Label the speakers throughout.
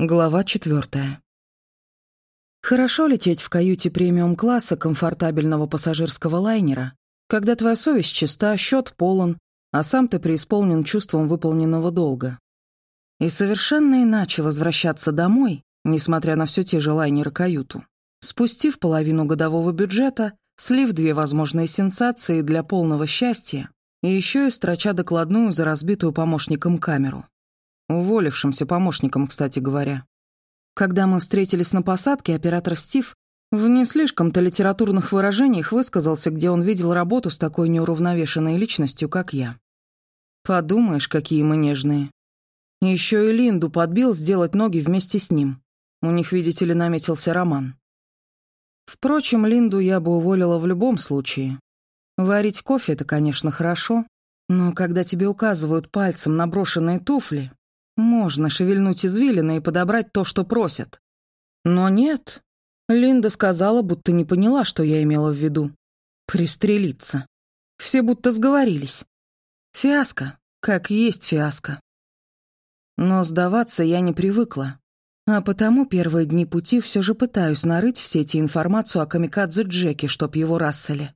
Speaker 1: Глава четвертая. Хорошо лететь в каюте премиум-класса комфортабельного пассажирского лайнера, когда твоя совесть чиста, счет полон, а сам ты преисполнен чувством выполненного долга. И совершенно иначе возвращаться домой, несмотря на все те же лайнеры-каюту, спустив половину годового бюджета, слив две возможные сенсации для полного счастья и еще и строча докладную за разбитую помощником камеру. Уволившимся помощником, кстати говоря. Когда мы встретились на посадке, оператор Стив в не слишком-то литературных выражениях высказался, где он видел работу с такой неуравновешенной личностью, как я. Подумаешь, какие мы нежные. Еще и Линду подбил сделать ноги вместе с ним. У них, видите ли, наметился роман. Впрочем, Линду я бы уволила в любом случае. Варить кофе — это, конечно, хорошо, но когда тебе указывают пальцем на брошенные туфли, можно шевельнуть извилины и подобрать то, что просят. Но нет. Линда сказала, будто не поняла, что я имела в виду. Пристрелиться. Все будто сговорились. Фиаско, как есть фиаско. Но сдаваться я не привыкла. А потому первые дни пути все же пытаюсь нарыть в сети информацию о камикадзе Джеки, чтоб его рассели.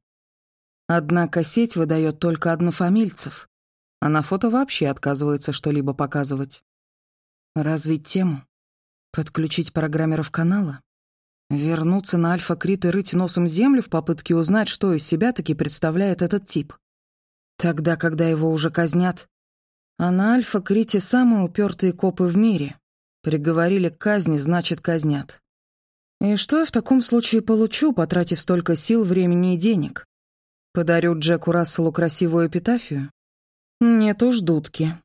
Speaker 1: Однако сеть выдает только однофамильцев, а на фото вообще отказывается что-либо показывать. Развить тему? Подключить программеров канала? Вернуться на Альфа-Крит и рыть носом землю в попытке узнать, что из себя таки представляет этот тип? Тогда, когда его уже казнят? А на Альфа-Крите самые упертые копы в мире. Приговорили к казни, значит, казнят. И что я в таком случае получу, потратив столько сил, времени и денег? Подарю Джеку Расселу красивую эпитафию? Нет уж, дудки.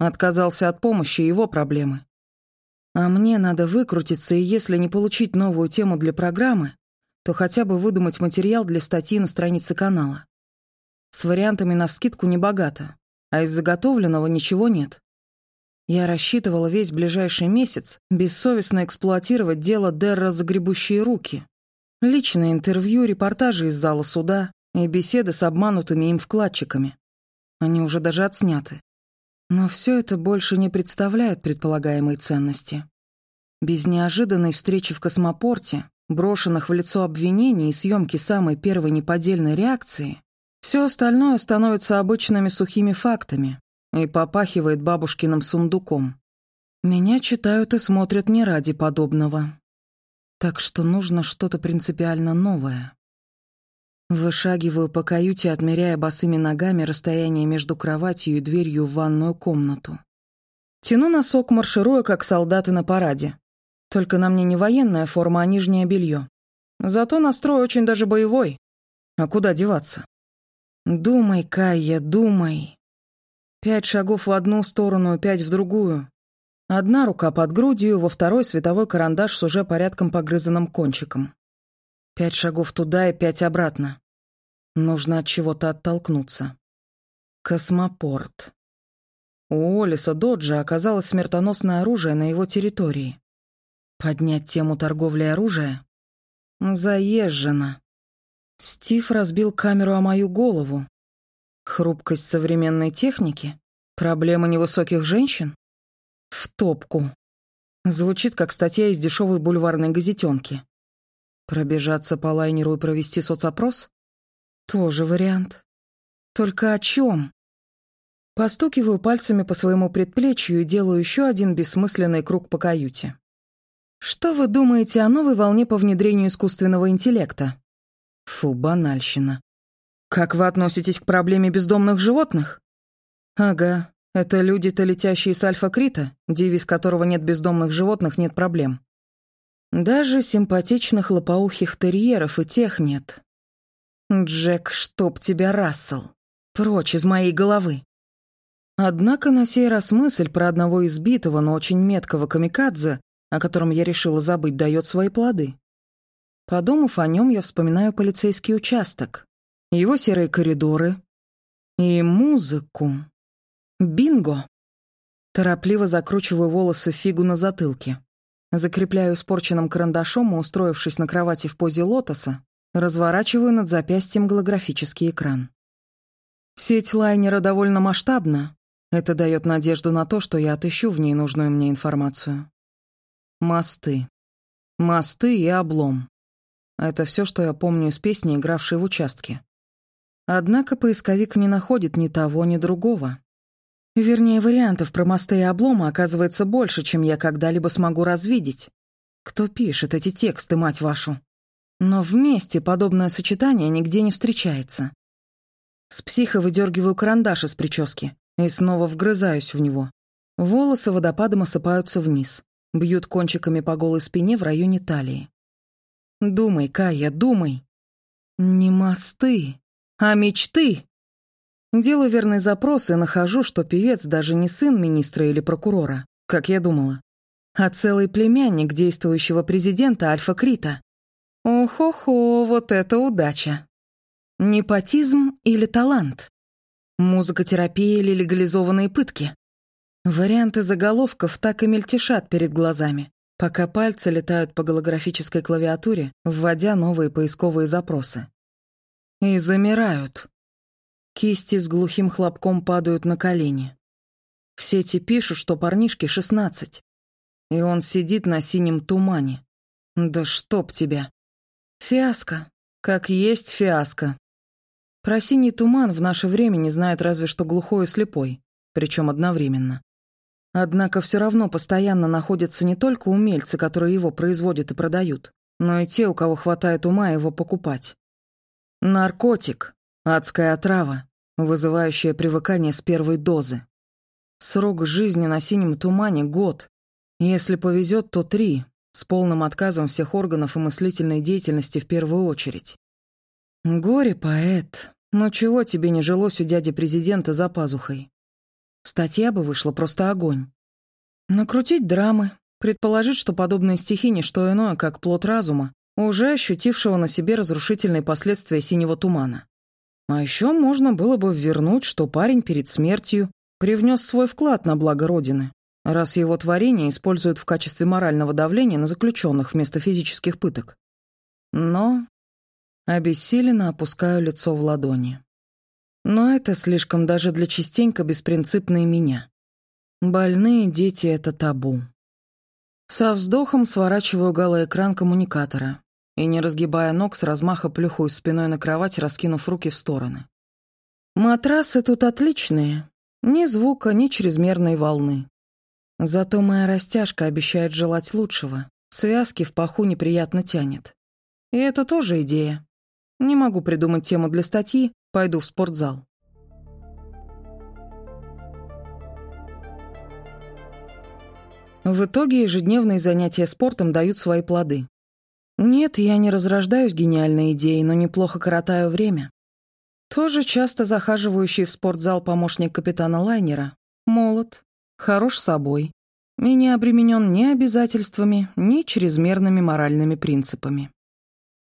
Speaker 1: Отказался от помощи его проблемы. А мне надо выкрутиться, и если не получить новую тему для программы, то хотя бы выдумать материал для статьи на странице канала. С вариантами навскидку не богато, а из заготовленного ничего нет. Я рассчитывала весь ближайший месяц бессовестно эксплуатировать дело Дерра «Загребущие руки». Личное интервью, репортажи из зала суда и беседы с обманутыми им вкладчиками. Они уже даже отсняты. Но все это больше не представляет предполагаемой ценности. Без неожиданной встречи в космопорте, брошенных в лицо обвинений и съемки самой первой неподдельной реакции, все остальное становится обычными сухими фактами и попахивает бабушкиным сундуком. Меня читают и смотрят не ради подобного. Так что нужно что-то принципиально новое. Вышагиваю по каюте, отмеряя босыми ногами расстояние между кроватью и дверью в ванную комнату. Тяну носок, маршируя, как солдаты на параде. Только на мне не военная форма, а нижнее белье. Зато настрой очень даже боевой. А куда деваться? Думай, Кайя, думай. Пять шагов в одну сторону, пять в другую. Одна рука под грудью, во второй световой карандаш с уже порядком погрызанным кончиком. Пять шагов туда и пять обратно. Нужно от чего-то оттолкнуться. Космопорт. У Олиса Доджа оказалось смертоносное оружие на его территории. Поднять тему торговли оружия? Заезжено. Стив разбил камеру о мою голову. Хрупкость современной техники? Проблема невысоких женщин? В топку. Звучит как статья из дешевой бульварной газетенки. Пробежаться по лайнеру и провести соцопрос? Тоже вариант. Только о чем? Постукиваю пальцами по своему предплечью и делаю еще один бессмысленный круг по каюте. Что вы думаете о новой волне по внедрению искусственного интеллекта? Фу, банальщина. Как вы относитесь к проблеме бездомных животных? Ага, это люди-то летящие с Альфа-Крита, девиз которого нет бездомных животных, нет проблем. Даже симпатичных лопоухих терьеров и тех нет. Джек, чтоб тебя, Рассел. Прочь из моей головы. Однако на сей раз мысль про одного избитого, но очень меткого камикадзе, о котором я решила забыть, дает свои плоды. Подумав о нем, я вспоминаю полицейский участок, его серые коридоры и музыку. Бинго! Торопливо закручиваю волосы фигу на затылке. Закрепляю испорченным карандашом и, устроившись на кровати в позе лотоса, разворачиваю над запястьем голографический экран. Сеть лайнера довольно масштабна. Это дает надежду на то, что я отыщу в ней нужную мне информацию. Мосты. Мосты и облом. Это все, что я помню из песни, игравшей в участке. Однако поисковик не находит ни того, ни другого. Вернее, вариантов про мосты и обломы оказывается больше, чем я когда-либо смогу развидеть. Кто пишет эти тексты, мать вашу? Но вместе подобное сочетание нигде не встречается. С психа выдергиваю карандаш из прически и снова вгрызаюсь в него. Волосы водопадом осыпаются вниз, бьют кончиками по голой спине в районе талии. Думай, Кая, думай. Не мосты, а мечты. Делаю верный запрос и нахожу, что певец даже не сын министра или прокурора, как я думала, а целый племянник действующего президента Альфа Крита. Ох-охо, вот это удача. Непотизм или талант? Музыкотерапия или легализованные пытки? Варианты заголовков так и мельтешат перед глазами, пока пальцы летают по голографической клавиатуре, вводя новые поисковые запросы. И замирают. Кисти с глухим хлопком падают на колени. В сети пишут, что парнишке шестнадцать. И он сидит на синем тумане. Да чтоб тебя. Фиаско. Как есть фиаско. Про синий туман в наше время не знает разве что глухой и слепой, причем одновременно. Однако все равно постоянно находятся не только умельцы, которые его производят и продают, но и те, у кого хватает ума его покупать. Наркотик, адская отрава, вызывающая привыкание с первой дозы. Срок жизни на синем тумане — год. Если повезет, то три, с полным отказом всех органов и мыслительной деятельности в первую очередь. Горе-поэт, но чего тебе не жилось у дяди президента за пазухой? Статья бы вышла просто огонь. Накрутить драмы, предположить, что подобные стихи — не что иное, как плод разума, уже ощутившего на себе разрушительные последствия синего тумана. А еще можно было бы вернуть, что парень перед смертью привнес свой вклад на благо Родины, раз его творение используют в качестве морального давления на заключенных вместо физических пыток. Но обессиленно опускаю лицо в ладони. Но это слишком даже для частенько беспринципной меня. Больные дети — это табу. Со вздохом сворачиваю галоэкран коммуникатора и, не разгибая ног, с размаха плюхаю спиной на кровать, раскинув руки в стороны. Матрасы тут отличные. Ни звука, ни чрезмерной волны. Зато моя растяжка обещает желать лучшего. Связки в паху неприятно тянет. И это тоже идея. Не могу придумать тему для статьи, пойду в спортзал. В итоге ежедневные занятия спортом дают свои плоды. Нет, я не разрождаюсь гениальной идеей, но неплохо коротаю время. Тоже часто захаживающий в спортзал помощник капитана лайнера. Молод, хорош собой и не обременен ни обязательствами, ни чрезмерными моральными принципами.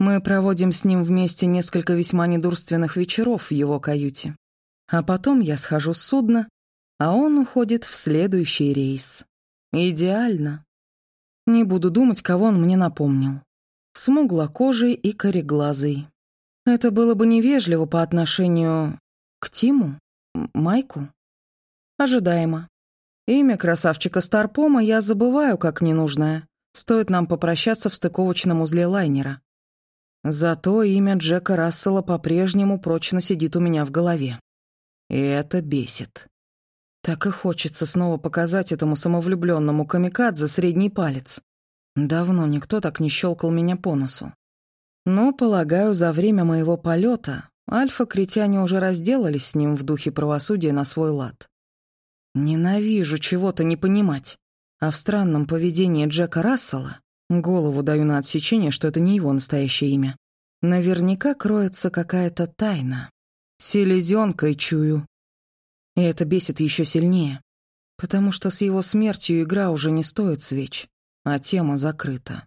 Speaker 1: Мы проводим с ним вместе несколько весьма недурственных вечеров в его каюте. А потом я схожу с судна, а он уходит в следующий рейс. Идеально. Не буду думать, кого он мне напомнил смуглокожий и кореглазый. Это было бы невежливо по отношению к Тиму, Майку. Ожидаемо. Имя красавчика Старпома я забываю как ненужное. Стоит нам попрощаться в стыковочном узле лайнера. Зато имя Джека Рассела по-прежнему прочно сидит у меня в голове. И это бесит. Так и хочется снова показать этому самовлюбленному камикадзе средний палец. Давно никто так не щелкал меня по носу. Но, полагаю, за время моего полета альфа-критяне уже разделались с ним в духе правосудия на свой лад. Ненавижу чего-то не понимать. А в странном поведении Джека Рассела голову даю на отсечение, что это не его настоящее имя. Наверняка кроется какая-то тайна. Селезенкой чую. И это бесит еще сильнее, потому что с его смертью игра уже не стоит свеч а тема закрыта.